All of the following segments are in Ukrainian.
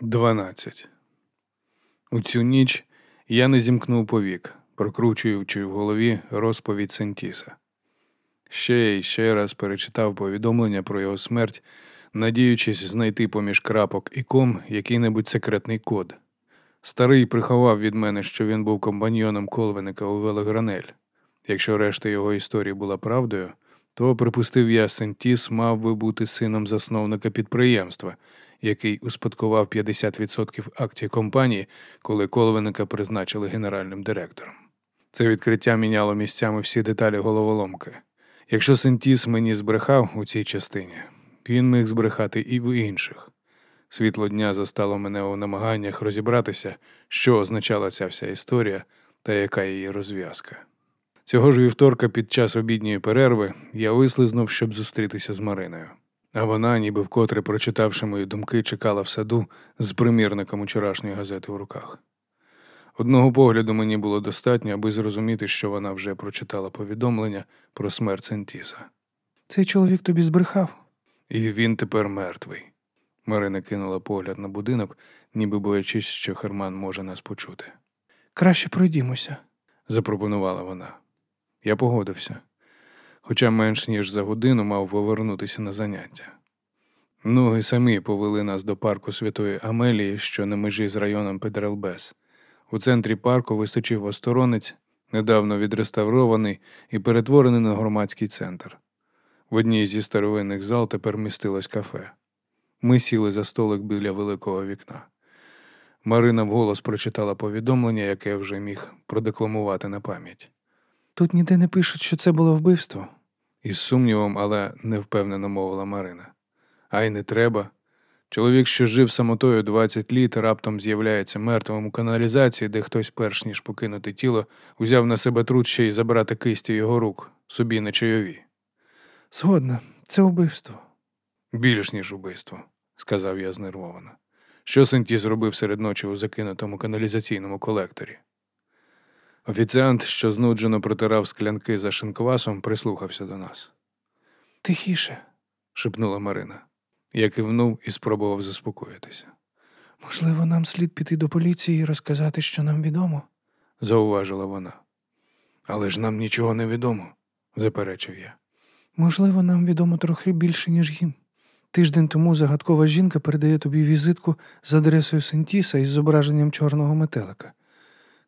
Дванадцять. У цю ніч я не зімкнув повік, прокручуючи в голові розповідь Сентіса. Ще й ще раз перечитав повідомлення про його смерть, надіючись знайти поміж крапок і ком який-небудь секретний код. Старий приховав від мене, що він був компаньйоном колвеника у Велегранель. Якщо решта його історії була правдою, то припустив я, Сентіс мав би бути сином засновника підприємства, який успадкував 50% акцій компанії, коли Колвеника призначили генеральним директором. Це відкриття міняло місцями всі деталі головоломки. Якщо Сентіс мені збрехав у цій частині, він міг збрехати і в інших. Світло дня застало мене у намаганнях розібратися, що означала ця вся історія та яка її розв'язка. Цього ж вівторка під час обідньої перерви я вислизнув, щоб зустрітися з Мариною. А вона, ніби вкотре прочитавши мої думки, чекала в саду з примірником учорашньої газети в руках. Одного погляду мені було достатньо, аби зрозуміти, що вона вже прочитала повідомлення про смерть Сентіса. Цей чоловік тобі збрехав. І він тепер мертвий. Марина кинула погляд на будинок, ніби боячись, що Херман може нас почути. Краще пройдімося. запропонувала вона. Я погодився, хоча менш ніж за годину мав повернутися на заняття. Ноги самі повели нас до парку Святої Амелії, що на межі з районом Педрелбес. У центрі парку вистачив осторонець, недавно відреставрований і перетворений на громадський центр. В одній зі старовинних зал тепер містилось кафе. Ми сіли за столик біля великого вікна. Марина вголос прочитала повідомлення, яке вже міг продекламувати на пам'ять. Тут ніде не пишуть, що це було вбивство. Із сумнівом, але невпевнено мовила Марина. А й не треба. Чоловік, що жив самотою 20 літ, раптом з'являється мертвим у каналізації, де хтось, перш ніж покинути тіло, узяв на себе труд ще й забрати кисті його рук, собі на чайові. Згодна, це вбивство. Більш ніж убивство, сказав я знервовано. Що Сенті зробив серед ночі у закинутому каналізаційному колекторі? Офіціант, що знуджено протирав склянки за шинквасом, прислухався до нас. Тихіше, шепнула Марина. Я кивнув і спробував заспокоїтися. Можливо, нам слід піти до поліції і розказати, що нам відомо, зауважила вона. Але ж нам нічого не відомо, заперечив я. Можливо, нам відомо трохи більше, ніж їм. Тиждень тому загадкова жінка передає тобі візитку з адресою Сентіса із зображенням чорного метелика.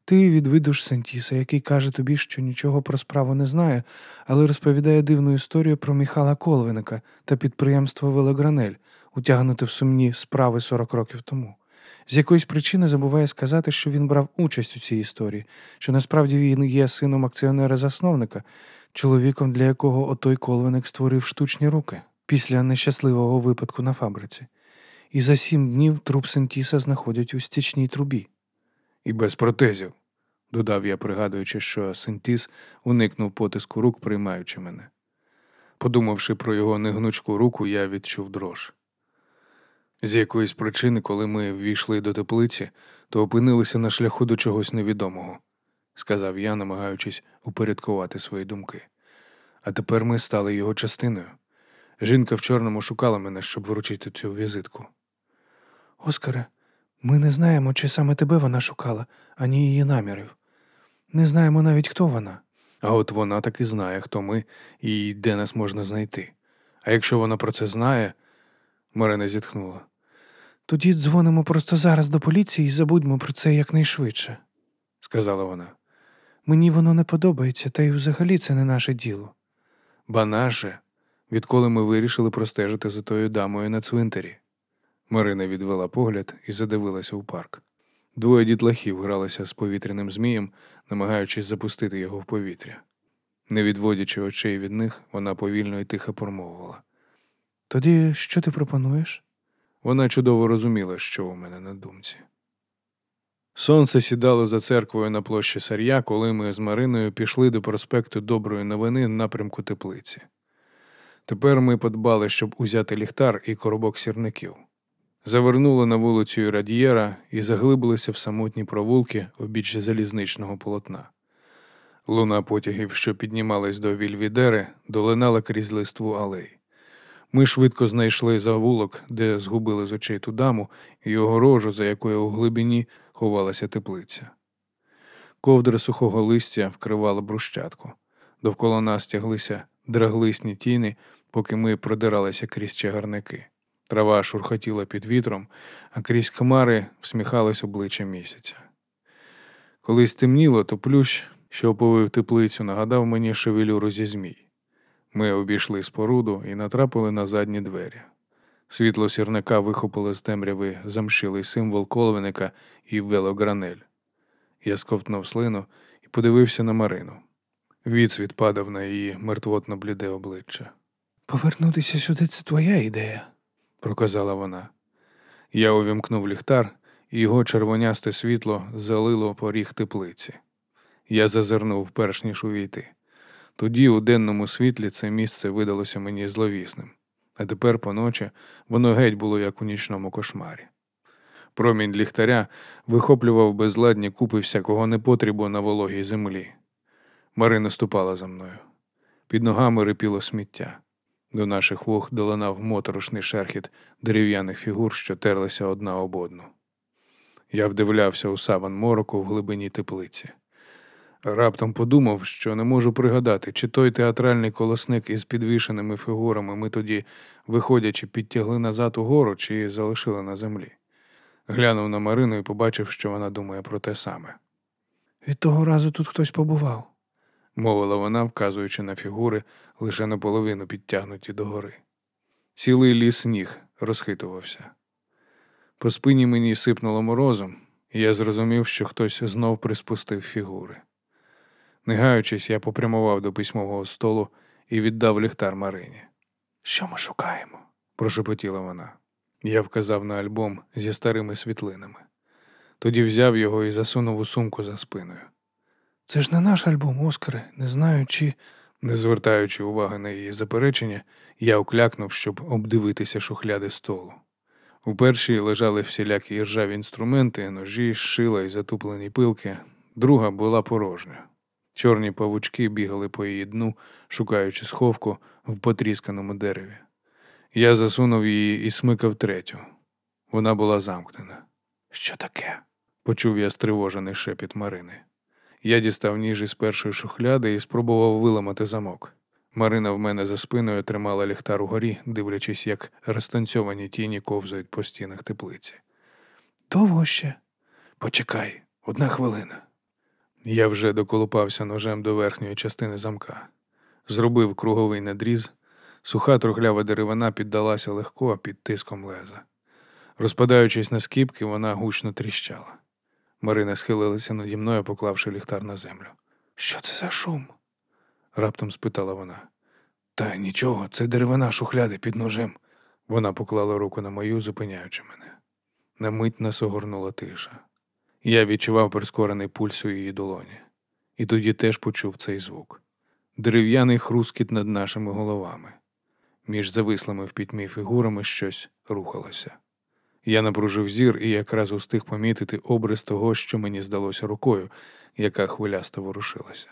Ти відвідуш Сентіса, який каже тобі, що нічого про справу не знає, але розповідає дивну історію про Міхала Колвиника та підприємство Велогранель, утягнуте в сумні справи 40 років тому. З якоїсь причини забуває сказати, що він брав участь у цій історії, що насправді він є сином акціонера-засновника, чоловіком, для якого отой Колвиник створив штучні руки після нещасливого випадку на фабриці. І за сім днів труп Сентіса знаходять у стічній трубі. І без протезів, додав я, пригадуючи, що Сентіс уникнув потиску рук, приймаючи мене. Подумавши про його негнучку руку, я відчув дрож. З якоїсь причини, коли ми ввійшли до теплиці, то опинилися на шляху до чогось невідомого, сказав я, намагаючись упорядкувати свої думки. А тепер ми стали його частиною. Жінка в чорному шукала мене, щоб вручити цю візитку. Оскаре, ми не знаємо, чи саме тебе вона шукала, ані її намірів. Не знаємо навіть, хто вона. А от вона таки знає, хто ми і де нас можна знайти. А якщо вона про це знає, Марина зітхнула. Тоді дзвонимо просто зараз до поліції і забудьмо про це якнайшвидше, сказала вона. Мені воно не подобається, та й взагалі це не наше діло. Ба наше, відколи ми вирішили простежити за тою дамою на цвинтарі. Марина відвела погляд і задивилася у парк. Двоє дітлахів гралися з повітряним змієм, намагаючись запустити його в повітря. Не відводячи очей від них, вона повільно і тихо промовила. Тоді що ти пропонуєш? Вона чудово розуміла, що у мене на думці. Сонце сідало за церквою на площі Сар'я, коли ми з Мариною пішли до проспекту Доброї новини напрямку теплиці. Тепер ми подбали, щоб узяти ліхтар і коробок сірників. Завернули на вулицю Радієра і заглибилися в самотні провулки обіч залізничного полотна. Луна потягів, що піднімались до Вільвідери, долинала крізь листву алей. Ми швидко знайшли завулок, де згубили з очей ту даму і огорожу, за якою у глибині ховалася теплиця. Ковдри сухого листя вкривали брущатку. Довкола нас тяглися драглисні тіни, поки ми продиралися крізь чагарники. Трава шурхотіла під вітром, а крізь хмари всміхалось обличчя місяця. Коли стемніло, то плющ, що оповив теплицю, нагадав мені шевелюру зі змій. Ми обійшли споруду і натрапили на задні двері. Світло сірника вихопило з темряви замшилий символ коловника і велогранель. Я сковтнув слину і подивився на Марину. Відсвіт падав на її мертвотно бліде обличчя. Повернутися сюди це твоя ідея. Проказала вона. Я увімкнув ліхтар, і його червонясте світло залило поріг теплиці. Я зазирнув перш ніж увійти. Тоді у денному світлі це місце видалося мені зловісним, а тепер поночі воно геть було як у нічному кошмарі. Промінь ліхтаря вихоплював безладні купи всякого непотрібу на вологій землі. Марина ступала за мною. Під ногами рипіло сміття. До наших вух долинав моторошний шерхіт дерев'яних фігур, що терлися одна об одну. Я вдивлявся у саван мороку в глибині теплиці. Раптом подумав, що не можу пригадати, чи той театральний колосник із підвішеними фігурами ми тоді, виходячи, підтягли назад угору чи залишили на землі. Глянув на Марину і побачив, що вона думає про те саме. Від того разу тут хтось побував. Мовила вона, вказуючи на фігури, лише наполовину підтягнуті догори. Цілий ліс ніг розхитувався. По спині мені сипнуло морозом, і я зрозумів, що хтось знов приспустив фігури. Не гаючись, я попрямував до письмового столу і віддав ліхтар Марині. Що ми шукаємо? прошепотіла вона. Я вказав на альбом зі старими світлинами. Тоді взяв його і засунув у сумку за спиною. Це ж не наш альбом, Оскаре, не знаю, чи. Не звертаючи уваги на її заперечення, я уклякнув, щоб обдивитися шухляди столу. У першій лежали всілякі ржаві інструменти, ножі, шила і затуплені пилки, друга була порожня. Чорні павучки бігали по її дну, шукаючи сховку в потрісканому дереві. Я засунув її і смикав третю. Вона була замкнена. Що таке? Почув я стривожений шепіт Марини. Я дістав ніж із першої шухляди і спробував виламати замок. Марина в мене за спиною тримала ліхтар угорі, дивлячись, як розтанцьовані тіні ковзають по стінах теплиці. Довго ще? Почекай, одна хвилина. Я вже доколупався ножем до верхньої частини замка. Зробив круговий надріз. Суха трухлява деревина піддалася легко під тиском леза. Розпадаючись на скіпки, вона гучно тріщала. Марина схилилася наді мною, поклавши ліхтар на землю. Що це за шум? раптом спитала вона. Та нічого, це деревина шухляди під ножем. Вона поклала руку на мою, зупиняючи мене. На мить нас огорнула тиша. Я відчував прискорений пульс у її долоні, і тоді теж почув цей звук дерев'яний хрускіт над нашими головами. Між завислими в пітьмі фігурами щось рухалося. Я напружив зір і якраз устиг помітити образ того, що мені здалося рукою, яка хвилясто ворушилася.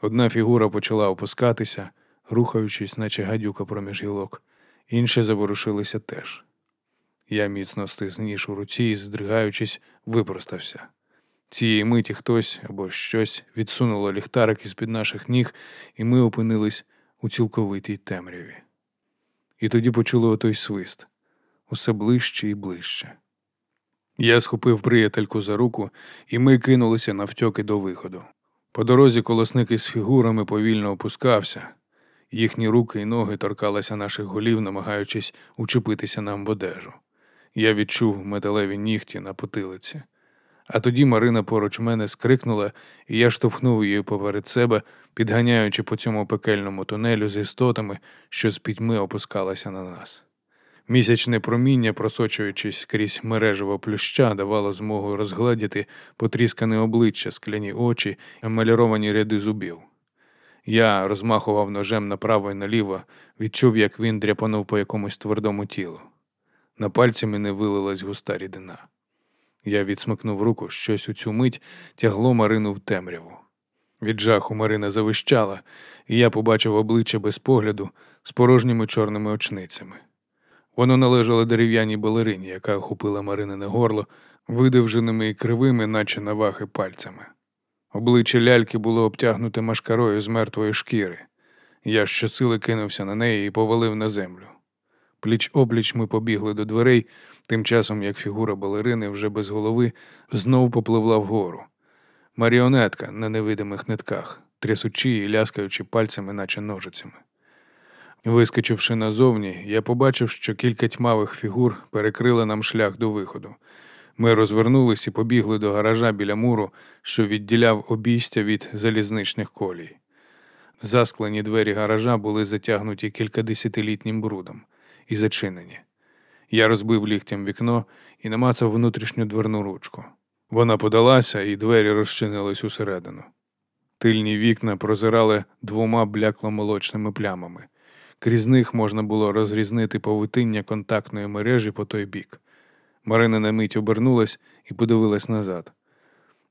Одна фігура почала опускатися, рухаючись, наче гадюка проміж гілок, інші заворушилися теж. Я міцно стис ніж у руці і, здригаючись, випростався. Цієї миті хтось або щось відсунуло ліхтарик із під наших ніг, і ми опинились у цілковитій темряві. І тоді почули отой свист усе ближче і ближче. Я схопив приятельку за руку, і ми кинулися навтьоки до виходу. По дорозі колосник із фігурами повільно опускався. Їхні руки і ноги торкалися наших голів, намагаючись учепитися нам в одежу. Я відчув металеві нігті на потилиці. А тоді Марина поруч мене скрикнула, і я штовхнув її поперед себе, підганяючи по цьому пекельному тунелю з істотами, що з пітьми опускалися на нас. Місячне проміння, просочуючись крізь мережево плюща, давало змогу розгледіти потріскане обличчя, скляні очі, емаліровані ряди зубів. Я розмахував ножем направо і наліво, відчув, як він дряпанув по якомусь твердому тілу. На пальці мене вилилась густа рідина. Я відсмикнув руку, щось у цю мить тягло Марину в темряву. Від жаху Марина завищала, і я побачив обличчя без погляду з порожніми чорними очницями. Воно належало дерев'яній балерині, яка охопила Маринине горло видовженими і кривими, наче навахи пальцями. Обличчя ляльки було обтягнуте машкарою з мертвої шкіри. Я щосили кинувся на неї і повалив на землю. Пліч опліч ми побігли до дверей, тим часом як фігура балерини вже без голови знов попливла вгору. Маріонетка на невидимих нитках, трясучи і ляскаючи пальцями, наче ножицями. Вискочивши назовні, я побачив, що кілька тьмавих фігур перекрили нам шлях до виходу. Ми розвернулись і побігли до гаража біля муру, що відділяв обійстя від залізничних колій. Засклені двері гаража були затягнуті кількадесятилітнім брудом і зачинені. Я розбив ліктям вікно і намацав внутрішню дверну ручку. Вона подалася, і двері розчинились усередину. Тильні вікна прозирали двома блякло-молочними плямами. Крізь них можна було розрізнити павутиння контактної мережі по той бік. Марина на мить обернулась і подивилась назад.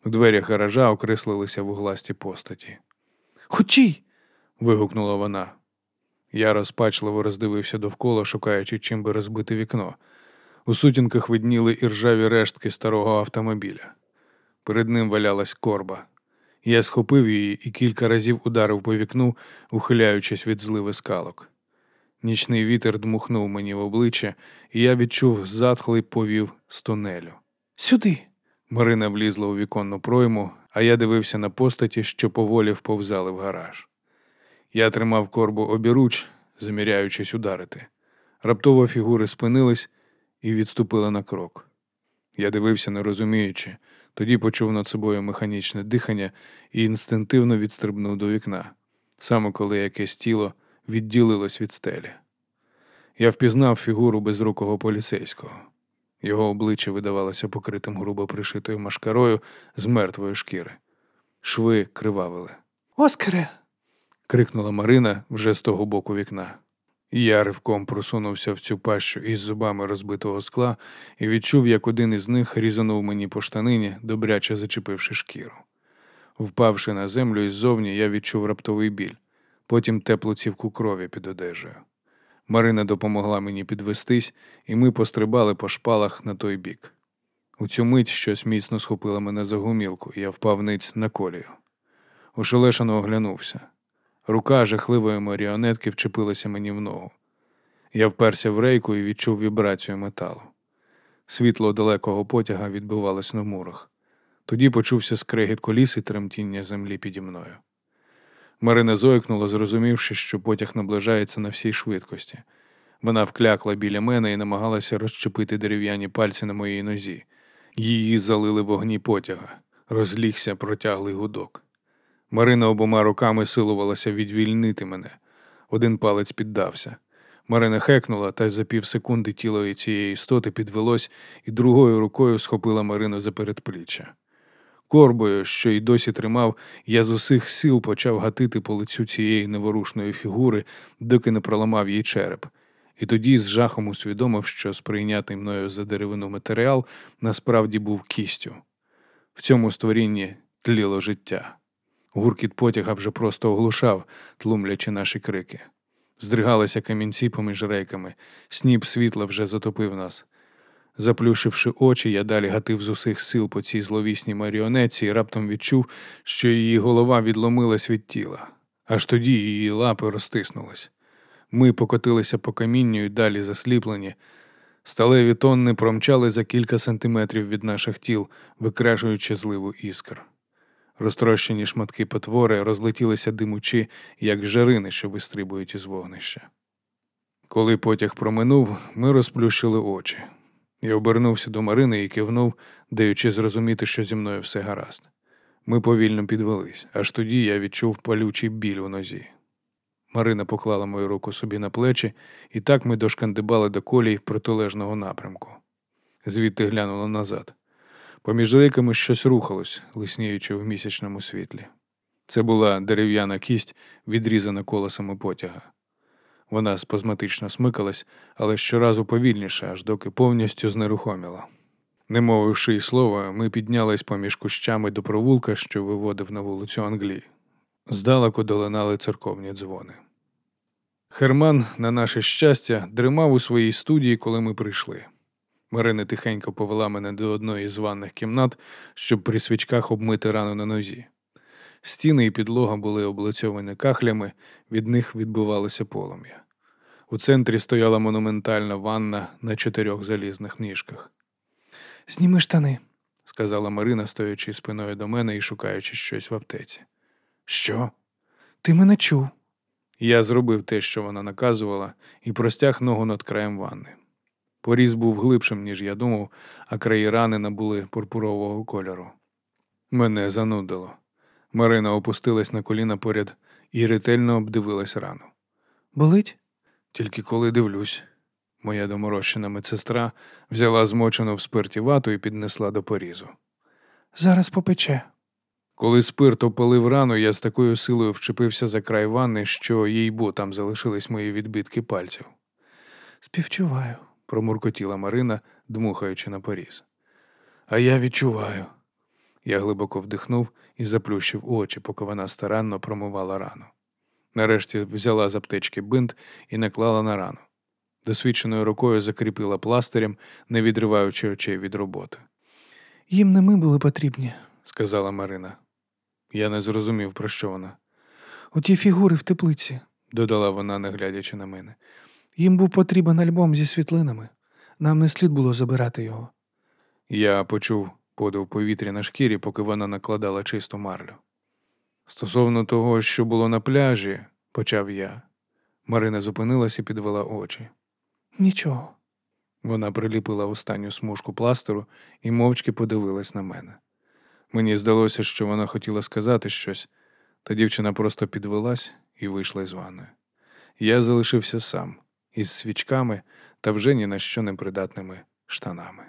У дверях гаража окреслилися вугласті постаті. Хочій. вигукнула вона. Я розпачливо роздивився довкола, шукаючи чим би розбити вікно. У сутінках видніли іржаві рештки старого автомобіля. Перед ним валялась корба. Я схопив її і кілька разів ударив по вікну, ухиляючись від зливи скалок. Нічний вітер дмухнув мені в обличчя, і я відчув затхлий повів з тунелю. Сюди. Марина влізла у віконну пройму, а я дивився на постаті, що поволі вповзали в гараж. Я тримав корбу обіруч, заміряючись ударити. Раптово фігури спинились і відступили на крок. Я дивився, не розуміючи, тоді почув над собою механічне дихання і інстинктивно відстрибнув до вікна, саме коли якесь тіло відділилось від стелі. Я впізнав фігуру безрукого поліцейського. Його обличчя видавалося покритим грубо пришитою машкарою з мертвої шкіри. Шви кривавили. Оскаре. крикнула Марина вже з того боку вікна. Я ривком просунувся в цю пащу із зубами розбитого скла і відчув, як один із них різанув мені по штанині, добряче зачепивши шкіру. Впавши на землю іззовні, я відчув раптовий біль, потім теплу цівку крові під одежею. Марина допомогла мені підвестись, і ми пострибали по шпалах на той бік. У цю мить щось міцно схопило мене за гумілку, і я впав ниць на колію. Ошелешено оглянувся. Рука жахливої маріонетки вчепилася мені в ногу. Я вперся в рейку і відчув вібрацію металу. Світло далекого потяга відбивалось на мурах. Тоді почувся скрегіт коліс і тремтіння землі піді мною. Марина зойкнула, зрозумівши, що потяг наближається на всій швидкості. Вона вклякла біля мене і намагалася розчепити дерев'яні пальці на моїй нозі. Її залили вогні потяга, розлігся протяглий гудок. Марина обома руками силувалася відвільнити мене. Один палець піддався. Марина хекнула, та за півсекунди тіло цієї істоти підвелось і другою рукою схопила Марину за передпліччя. Корбою, що й досі тримав, я з усіх сил почав гатити по лицю цієї неворушної фігури, доки не проламав їй череп. І тоді з жахом усвідомив, що сприйнятий мною за деревину матеріал насправді був кістю. В цьому створінні тліло життя. Гуркіт потяга вже просто оглушав, тлумлячи наші крики. Здригалися камінці поміж рейками, сніп світла вже затопив нас. Заплющивши очі, я далі гатив з усіх сил по цій зловісній маріонеці і раптом відчув, що її голова відломилась від тіла. Аж тоді її лапи розтиснулись. Ми покотилися по камінню і далі засліплені. Сталеві тонни промчали за кілька сантиметрів від наших тіл, викражуючи зливу іскр. Розтрощені шматки потвори розлетілися димучи, як жарини, що вистрибують із вогнища. Коли потяг проминув, ми розплющили очі. Я обернувся до Марини і кивнув, даючи зрозуміти, що зі мною все гаразд. Ми повільно підвелись, аж тоді я відчув палючий біль у нозі. Марина поклала мою руку собі на плечі, і так ми дошкандибали до колій протилежного напрямку. Звідти глянула назад. Поміж рейками щось рухалось, лисніючи в місячному світлі. Це була дерев'яна кість, відрізана колесами потяга. Вона спазматично смикалась, але щоразу повільніше, аж доки повністю знерухоміла. Не мовивши й слова, ми піднялись поміж кущами до провулка, що виводив на вулицю Англії. Здалеку долинали церковні дзвони. Херман, на наше щастя, дримав у своїй студії, коли ми прийшли. Марина тихенько повела мене до одної з ванних кімнат, щоб при свічках обмити рану на нозі. Стіни і підлога були облицьовані кахлями, від них відбивалося полум'я. У центрі стояла монументальна ванна на чотирьох залізних ніжках. Зніми штани. сказала Марина, стоячи спиною до мене і шукаючи щось в аптеці. Що? Ти мене чув. Я зробив те, що вона наказувала, і простяг ногу над краєм ванни. Поріз був глибшим, ніж я думав, а краї рани набули пурпурового кольору. Мене занудило. Марина опустилась на коліна поряд і ретельно обдивилась рану. Болить? Тільки коли дивлюсь, моя доморощена медсестра взяла змочену в спирті вату і піднесла до порізу. Зараз попече. Коли спирт опалив рану, я з такою силою вчепився за край ванни, що їй бо там залишились мої відбитки пальців. Співчуваю. промуркотіла Марина, дмухаючи на поріз. А я відчуваю. Я глибоко вдихнув і заплющив очі, поки вона старанно промивала рану. Нарешті взяла з аптечки бинт і наклала на рану. Досвідченою рукою закріпила пластирем, не відриваючи очей від роботи, Їм не ми були потрібні. сказала Марина. Я не зрозумів, про що вона, Оті фігури в теплиці. додала вона, не глядячи на мене. Їм був потрібен альбом зі світлинами. Нам не слід було забирати його. Я почув подив повітря на шкірі, поки вона накладала чисту марлю. Стосовно того, що було на пляжі, почав я. Марина зупинилась і підвела очі. Нічого. Вона приліпила останню смужку пластеру і мовчки подивилась на мене. Мені здалося, що вона хотіла сказати щось, та дівчина просто підвелась і вийшла з ванної. Я залишився сам із свічками та вже ні на що не придатними штанами.